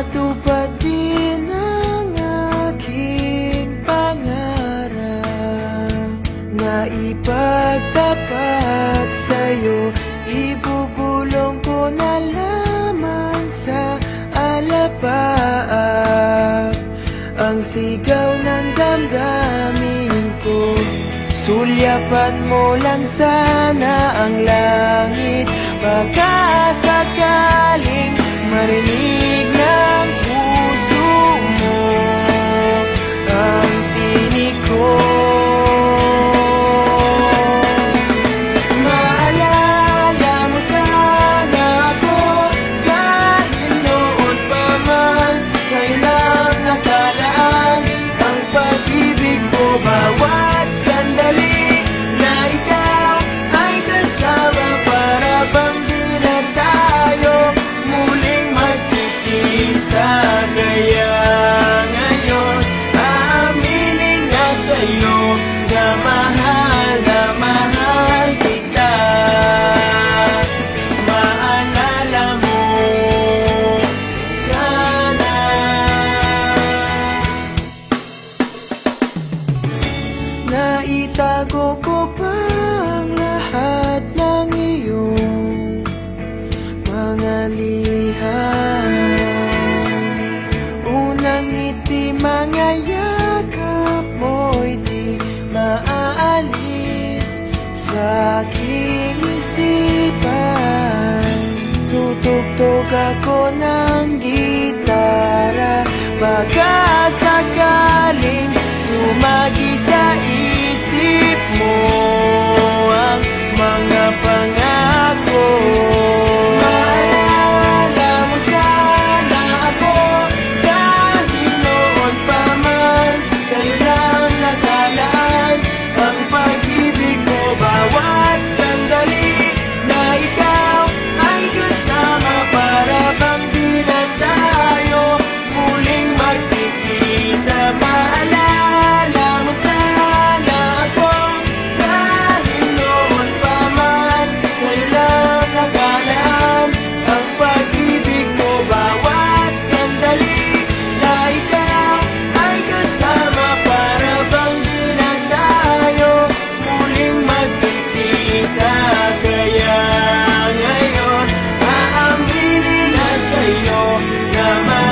matupad din ang aking pangarap na ipagtapat sa'yo. Ibubulong ko na lamang sa alapaap ang sigaw ng damdamin ko. Sulyapan mo lang sana ang langit Baka sakaling marinig sa'yo. Na mahal na mahal kita. Maalala mo Sana. Naitago ko pa ng iyong mga liham. Unang ngiti, mga yakap sa aking isipan. Tutugtog ako ng Baga time.